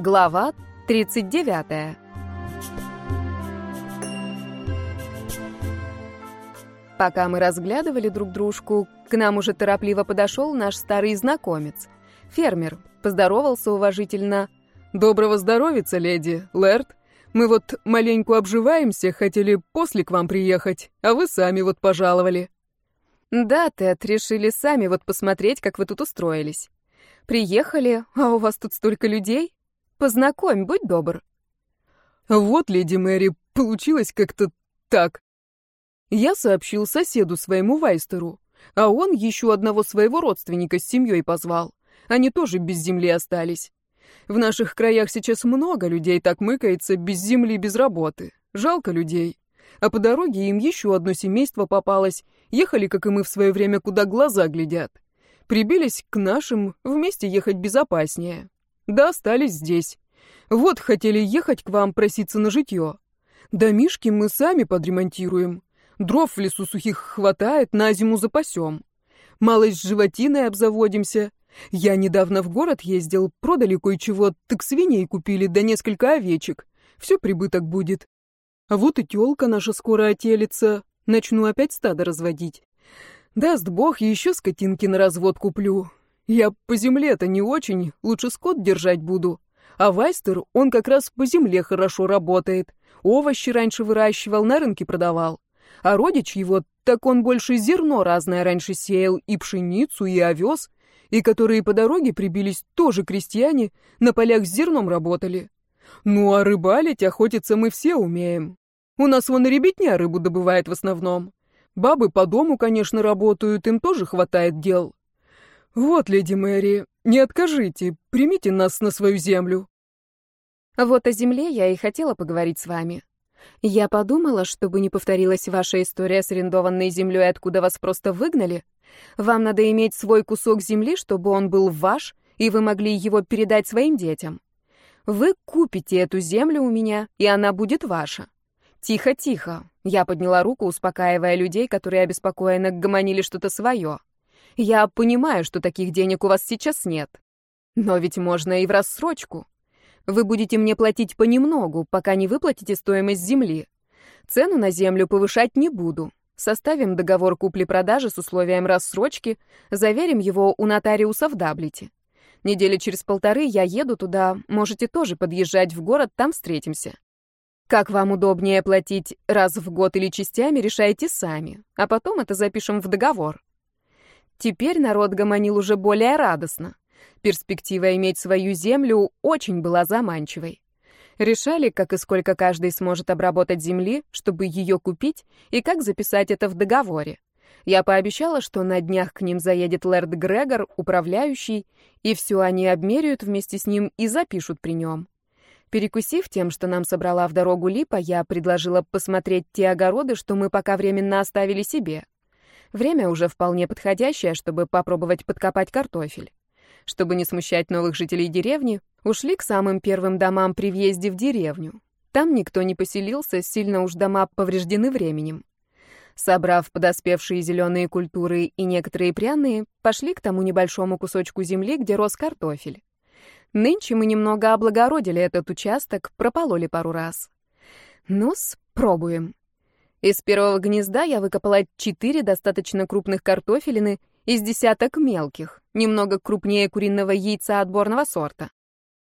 Глава 39. Пока мы разглядывали друг дружку, к нам уже торопливо подошел наш старый знакомец. Фермер поздоровался уважительно. «Доброго здоровица, леди, Лэрд. Мы вот маленько обживаемся, хотели после к вам приехать, а вы сами вот пожаловали». «Да, Тед, решили сами вот посмотреть, как вы тут устроились. Приехали, а у вас тут столько людей?» Познакомь, будь добр. Вот, леди Мэри, получилось как-то так. Я сообщил соседу своему Вайстеру, а он еще одного своего родственника с семьей позвал. Они тоже без земли остались. В наших краях сейчас много людей так мыкается без земли, без работы. Жалко людей. А по дороге им еще одно семейство попалось. Ехали, как и мы в свое время, куда глаза глядят. Прибились к нашим, вместе ехать безопаснее. Да остались здесь. Вот хотели ехать к вам проситься на житье. Домишки мы сами подремонтируем. Дров в лесу сухих хватает, на зиму запасем. Малость животиной обзаводимся. Я недавно в город ездил, продали кое-чего, так свиней купили, да несколько овечек. Все прибыток будет. А вот и тёлка наша скоро отелится. Начну опять стадо разводить. Даст бог, еще скотинки на развод куплю. Я по земле-то не очень, лучше скот держать буду. А Вайстер, он как раз по земле хорошо работает. Овощи раньше выращивал, на рынке продавал. А родич его, так он больше зерно разное раньше сеял, и пшеницу, и овес, и которые по дороге прибились тоже крестьяне, на полях с зерном работали. Ну а рыбалить, охотиться мы все умеем. У нас вон ребятня рыбу добывает в основном. Бабы по дому, конечно, работают, им тоже хватает дел. «Вот, леди Мэри, не откажите, примите нас на свою землю». Вот о земле я и хотела поговорить с вами. Я подумала, чтобы не повторилась ваша история с арендованной землей, откуда вас просто выгнали. Вам надо иметь свой кусок земли, чтобы он был ваш, и вы могли его передать своим детям. Вы купите эту землю у меня, и она будет ваша. Тихо, тихо. Я подняла руку, успокаивая людей, которые обеспокоенно гомонили что-то свое. Я понимаю, что таких денег у вас сейчас нет. Но ведь можно и в рассрочку. Вы будете мне платить понемногу, пока не выплатите стоимость земли. Цену на землю повышать не буду. Составим договор купли-продажи с условием рассрочки, заверим его у нотариуса в Даблите. Недели через полторы я еду туда, можете тоже подъезжать в город, там встретимся. Как вам удобнее платить раз в год или частями, решайте сами, а потом это запишем в договор. Теперь народ гомонил уже более радостно. Перспектива иметь свою землю очень была заманчивой. Решали, как и сколько каждый сможет обработать земли, чтобы ее купить, и как записать это в договоре. Я пообещала, что на днях к ним заедет Лэрд Грегор, управляющий, и все они обмеряют вместе с ним и запишут при нем. Перекусив тем, что нам собрала в дорогу Липа, я предложила посмотреть те огороды, что мы пока временно оставили себе. Время уже вполне подходящее, чтобы попробовать подкопать картофель. Чтобы не смущать новых жителей деревни, ушли к самым первым домам при въезде в деревню. Там никто не поселился, сильно уж дома повреждены временем. Собрав подоспевшие зеленые культуры и некоторые пряные, пошли к тому небольшому кусочку земли, где рос картофель. Нынче мы немного облагородили этот участок, пропололи пару раз. ну спробуем. Из первого гнезда я выкопала четыре достаточно крупных картофелины из десяток мелких, немного крупнее куриного яйца отборного сорта.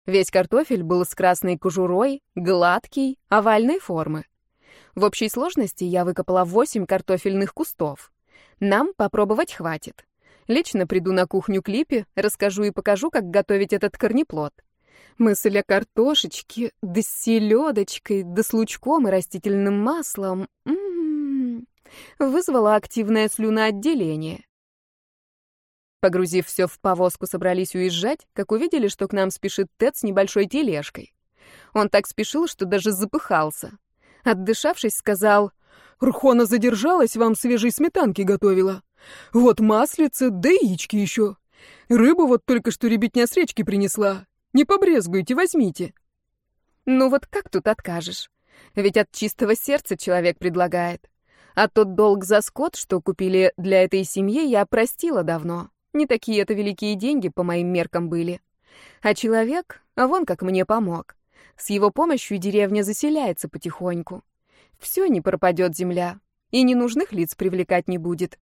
Весь картофель был с красной кожурой, гладкий, овальной формы. В общей сложности я выкопала восемь картофельных кустов. Нам попробовать хватит. Лично приду на кухню Клипе, расскажу и покажу, как готовить этот корнеплод. Мысль о картошечке, да с селедочкой, да с лучком и растительным маслом м -м -м, вызвала активное слюноотделение. Погрузив все в повозку, собрались уезжать, как увидели, что к нам спешит Тед с небольшой тележкой. Он так спешил, что даже запыхался. Отдышавшись, сказал, «Рхона задержалась, вам свежей сметанки готовила. Вот маслица, да яички еще. Рыбу вот только что ребятня с речки принесла. Не побрезгуйте, возьмите. Ну вот как тут откажешь? Ведь от чистого сердца человек предлагает. А тот долг за скот, что купили для этой семьи, я простила давно. Не такие это великие деньги по моим меркам были. А человек, А вон как мне помог. С его помощью деревня заселяется потихоньку. Все не пропадет земля, и ненужных лиц привлекать не будет.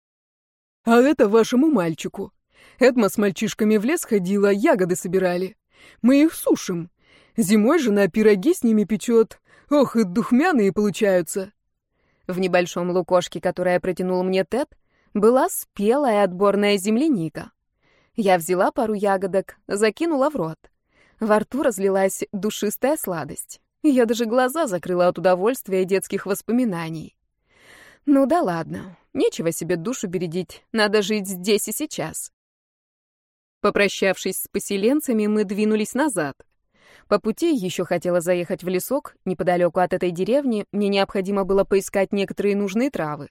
А это вашему мальчику. Эдма с мальчишками в лес ходила, ягоды собирали. Мы их сушим. Зимой жена пироги с ними печет. Ох, и духмяные получаются. В небольшом лукошке, которое протянул мне Тед, была спелая отборная земляника. Я взяла пару ягодок, закинула в рот. Во рту разлилась душистая сладость. Я даже глаза закрыла от удовольствия детских воспоминаний. Ну да ладно, нечего себе душу бередить, надо жить здесь и сейчас. Попрощавшись с поселенцами, мы двинулись назад. По пути еще хотела заехать в лесок, неподалеку от этой деревни мне необходимо было поискать некоторые нужные травы.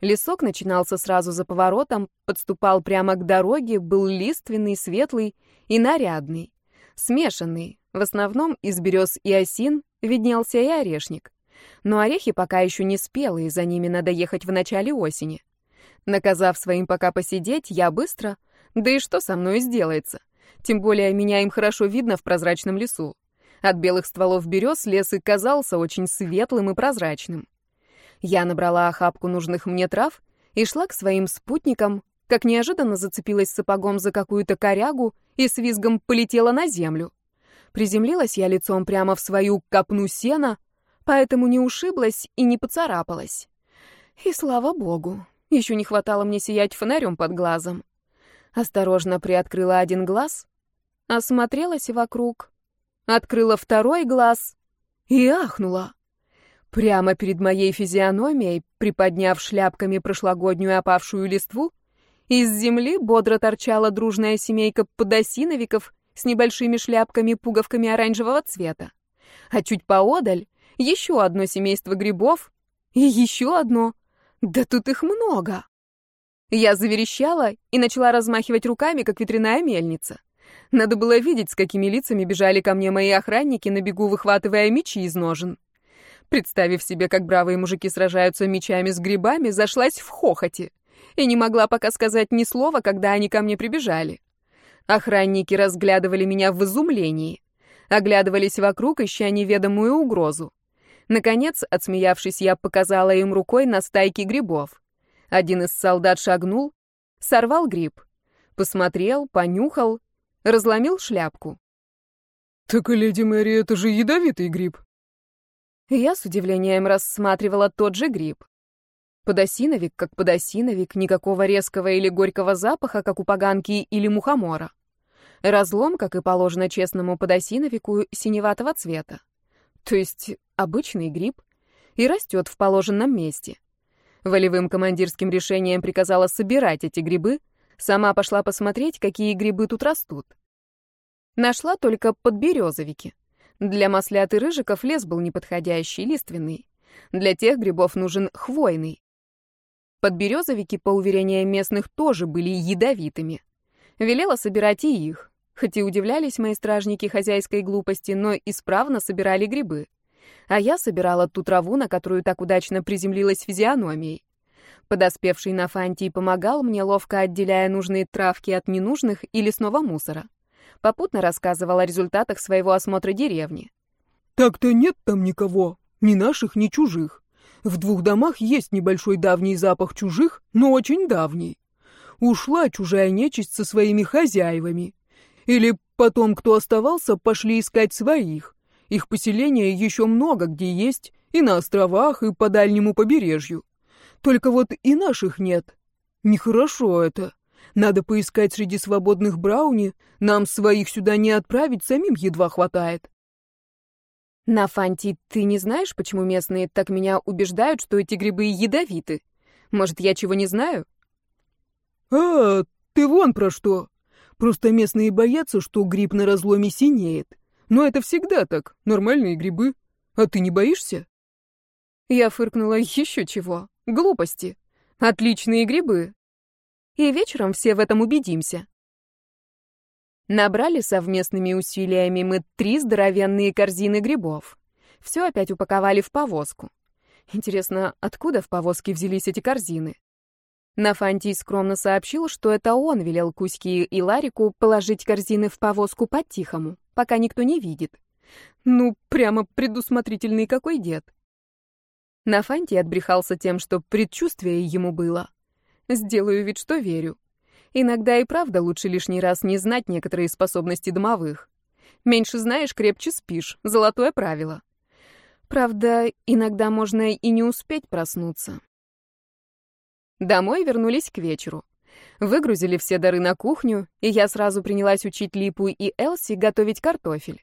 Лесок начинался сразу за поворотом, подступал прямо к дороге, был лиственный, светлый и нарядный. Смешанный, в основном из берез и осин, виднелся и орешник. Но орехи пока еще не спелые, за ними надо ехать в начале осени. Наказав своим пока посидеть, я быстро, да и что со мной сделается? Тем более меня им хорошо видно в прозрачном лесу. От белых стволов берез лес и казался очень светлым и прозрачным. Я набрала охапку нужных мне трав и шла к своим спутникам, как неожиданно зацепилась сапогом за какую-то корягу и с визгом полетела на землю. Приземлилась я лицом прямо в свою копну сена, поэтому не ушиблась и не поцарапалась. И слава богу, еще не хватало мне сиять фонарем под глазом. Осторожно приоткрыла один глаз, осмотрелась вокруг, открыла второй глаз и ахнула. Прямо перед моей физиономией, приподняв шляпками прошлогоднюю опавшую листву, из земли бодро торчала дружная семейка подосиновиков с небольшими шляпками-пуговками оранжевого цвета. А чуть поодаль еще одно семейство грибов и еще одно. Да тут их много. Я заверещала и начала размахивать руками, как ветряная мельница. Надо было видеть, с какими лицами бежали ко мне мои охранники, на бегу выхватывая мечи из ножен. Представив себе, как бравые мужики сражаются мечами с грибами, зашлась в хохоте и не могла пока сказать ни слова, когда они ко мне прибежали. Охранники разглядывали меня в изумлении, оглядывались вокруг, ища неведомую угрозу. Наконец, отсмеявшись, я показала им рукой на стайки грибов. Один из солдат шагнул, сорвал гриб, посмотрел, понюхал, разломил шляпку. «Так, леди Мэри, это же ядовитый гриб», я с удивлением рассматривала тот же гриб. Подосиновик как подосиновик, никакого резкого или горького запаха, как у поганки или мухомора. Разлом, как и положено честному подосиновику, синеватого цвета. То есть обычный гриб и растет в положенном месте. Волевым командирским решением приказала собирать эти грибы, сама пошла посмотреть, какие грибы тут растут. Нашла только подберезовики. Для маслят и рыжиков лес был неподходящий, лиственный. Для тех грибов нужен хвойный. Подберезовики, по уверениям местных, тоже были ядовитыми. Велела собирать и их. Хоть и удивлялись мои стражники хозяйской глупости, но исправно собирали грибы. А я собирала ту траву, на которую так удачно приземлилась физиономией. Подоспевший на Фантий помогал мне, ловко отделяя нужные травки от ненужных и лесного мусора. Попутно рассказывал о результатах своего осмотра деревни. «Так-то нет там никого, ни наших, ни чужих. В двух домах есть небольшой давний запах чужих, но очень давний. Ушла чужая нечисть со своими хозяевами. Или потом, кто оставался, пошли искать своих. Их поселения еще много где есть, и на островах, и по дальнему побережью. Только вот и наших нет. Нехорошо это. Надо поискать среди свободных брауни. Нам своих сюда не отправить, самим едва хватает. На Фанти, ты не знаешь, почему местные так меня убеждают, что эти грибы ядовиты? Может, я чего не знаю? А, ты вон про что. Просто местные боятся, что гриб на разломе синеет. Но это всегда так, нормальные грибы. А ты не боишься? Я фыркнула еще чего. Глупости. Отличные грибы и вечером все в этом убедимся. Набрали совместными усилиями мы три здоровенные корзины грибов. Все опять упаковали в повозку. Интересно, откуда в повозке взялись эти корзины? Нафантий скромно сообщил, что это он велел Кузьке и Ларику положить корзины в повозку по-тихому. пока никто не видит. Ну, прямо предусмотрительный какой дед. Нафанти отбрехался тем, что предчувствие ему было. Сделаю вид, что верю. Иногда и правда лучше лишний раз не знать некоторые способности домовых. Меньше знаешь, крепче спишь. Золотое правило. Правда, иногда можно и не успеть проснуться. Домой вернулись к вечеру. Выгрузили все дары на кухню, и я сразу принялась учить Липу и Элси готовить картофель.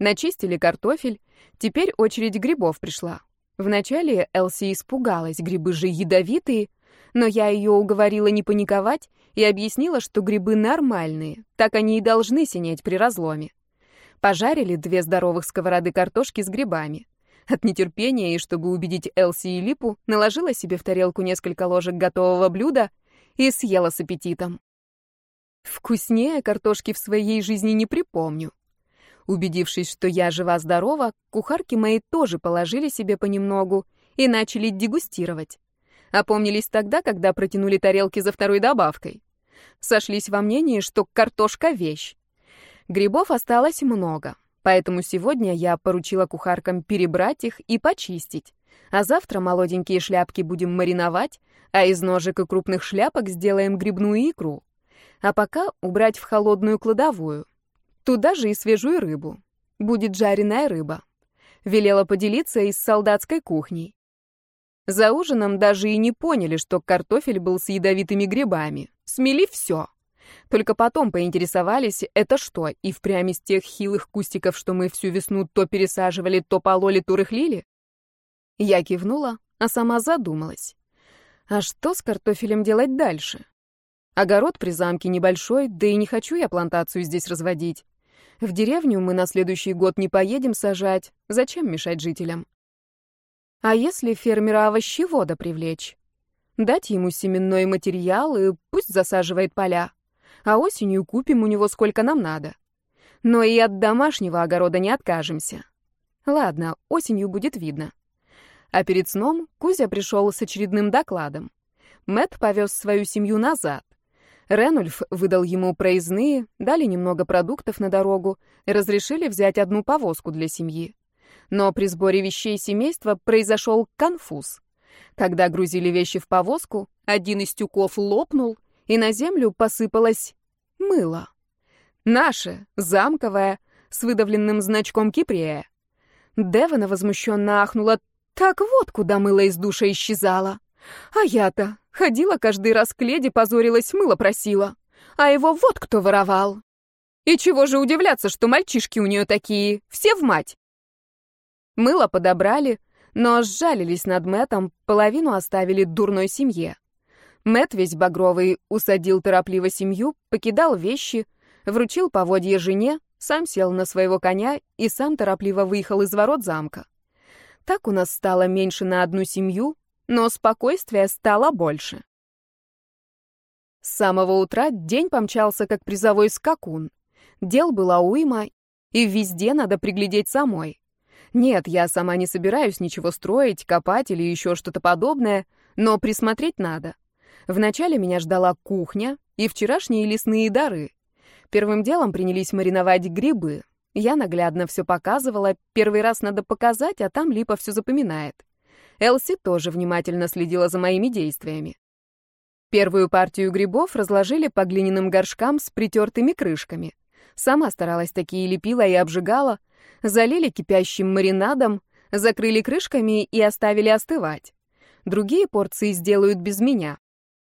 Начистили картофель, теперь очередь грибов пришла. Вначале Элси испугалась, грибы же ядовитые, но я ее уговорила не паниковать и объяснила, что грибы нормальные, так они и должны синеть при разломе. Пожарили две здоровых сковороды картошки с грибами. От нетерпения и чтобы убедить Элси и Липу, наложила себе в тарелку несколько ложек готового блюда и съела с аппетитом. Вкуснее картошки в своей жизни не припомню. Убедившись, что я жива-здорова, кухарки мои тоже положили себе понемногу и начали дегустировать. Опомнились тогда, когда протянули тарелки за второй добавкой. Сошлись во мнении, что картошка — вещь. Грибов осталось много, поэтому сегодня я поручила кухаркам перебрать их и почистить. А завтра молоденькие шляпки будем мариновать, а из ножек и крупных шляпок сделаем грибную икру. А пока убрать в холодную кладовую, Туда же и свежую рыбу. Будет жареная рыба. Велела поделиться и с солдатской кухней. За ужином даже и не поняли, что картофель был с ядовитыми грибами. Смели все. Только потом поинтересовались, это что, и впрямь из тех хилых кустиков, что мы всю весну то пересаживали, то пололи, то рыхлили? Я кивнула, а сама задумалась. А что с картофелем делать дальше? Огород при замке небольшой, да и не хочу я плантацию здесь разводить. В деревню мы на следующий год не поедем сажать. Зачем мешать жителям? А если фермера овощевода привлечь? Дать ему семенной материал и пусть засаживает поля. А осенью купим у него сколько нам надо. Но и от домашнего огорода не откажемся. Ладно, осенью будет видно. А перед сном Кузя пришел с очередным докладом. Мэт повез свою семью назад. Ренульф выдал ему проездные, дали немного продуктов на дорогу разрешили взять одну повозку для семьи. Но при сборе вещей семейства произошел конфуз. Когда грузили вещи в повозку, один из тюков лопнул, и на землю посыпалось мыло. Наше, замковое, с выдавленным значком Кипрея. Девана возмущенно ахнула. Так вот, куда мыло из душа исчезало. А я-то ходила каждый раз к леди, позорилась, мыло просила. А его вот кто воровал. И чего же удивляться, что мальчишки у нее такие, все в мать. Мыло подобрали, но сжалились над Мэтом, половину оставили дурной семье. Мэт весь багровый усадил торопливо семью, покидал вещи, вручил поводье жене, сам сел на своего коня и сам торопливо выехал из ворот замка. Так у нас стало меньше на одну семью, но спокойствия стало больше. С самого утра день помчался как призовой скакун. Дел было уйма, и везде надо приглядеть самой. Нет, я сама не собираюсь ничего строить, копать или еще что-то подобное, но присмотреть надо. Вначале меня ждала кухня и вчерашние лесные дары. Первым делом принялись мариновать грибы. Я наглядно все показывала, первый раз надо показать, а там Липа все запоминает. Элси тоже внимательно следила за моими действиями. Первую партию грибов разложили по глиняным горшкам с притертыми крышками. Сама старалась такие лепила и обжигала, залили кипящим маринадом, закрыли крышками и оставили остывать. Другие порции сделают без меня.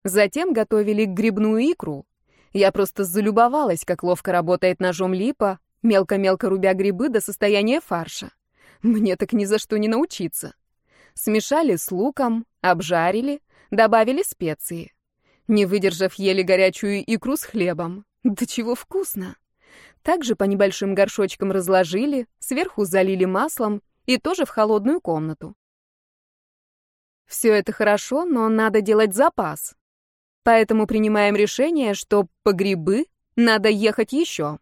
Затем готовили грибную икру. Я просто залюбовалась, как ловко работает ножом липа, мелко-мелко рубя грибы до состояния фарша. Мне так ни за что не научиться. Смешали с луком, обжарили, добавили специи. Не выдержав, ели горячую икру с хлебом. Да чего вкусно! Также по небольшим горшочкам разложили, сверху залили маслом и тоже в холодную комнату. Все это хорошо, но надо делать запас. Поэтому принимаем решение, что по грибы надо ехать еще.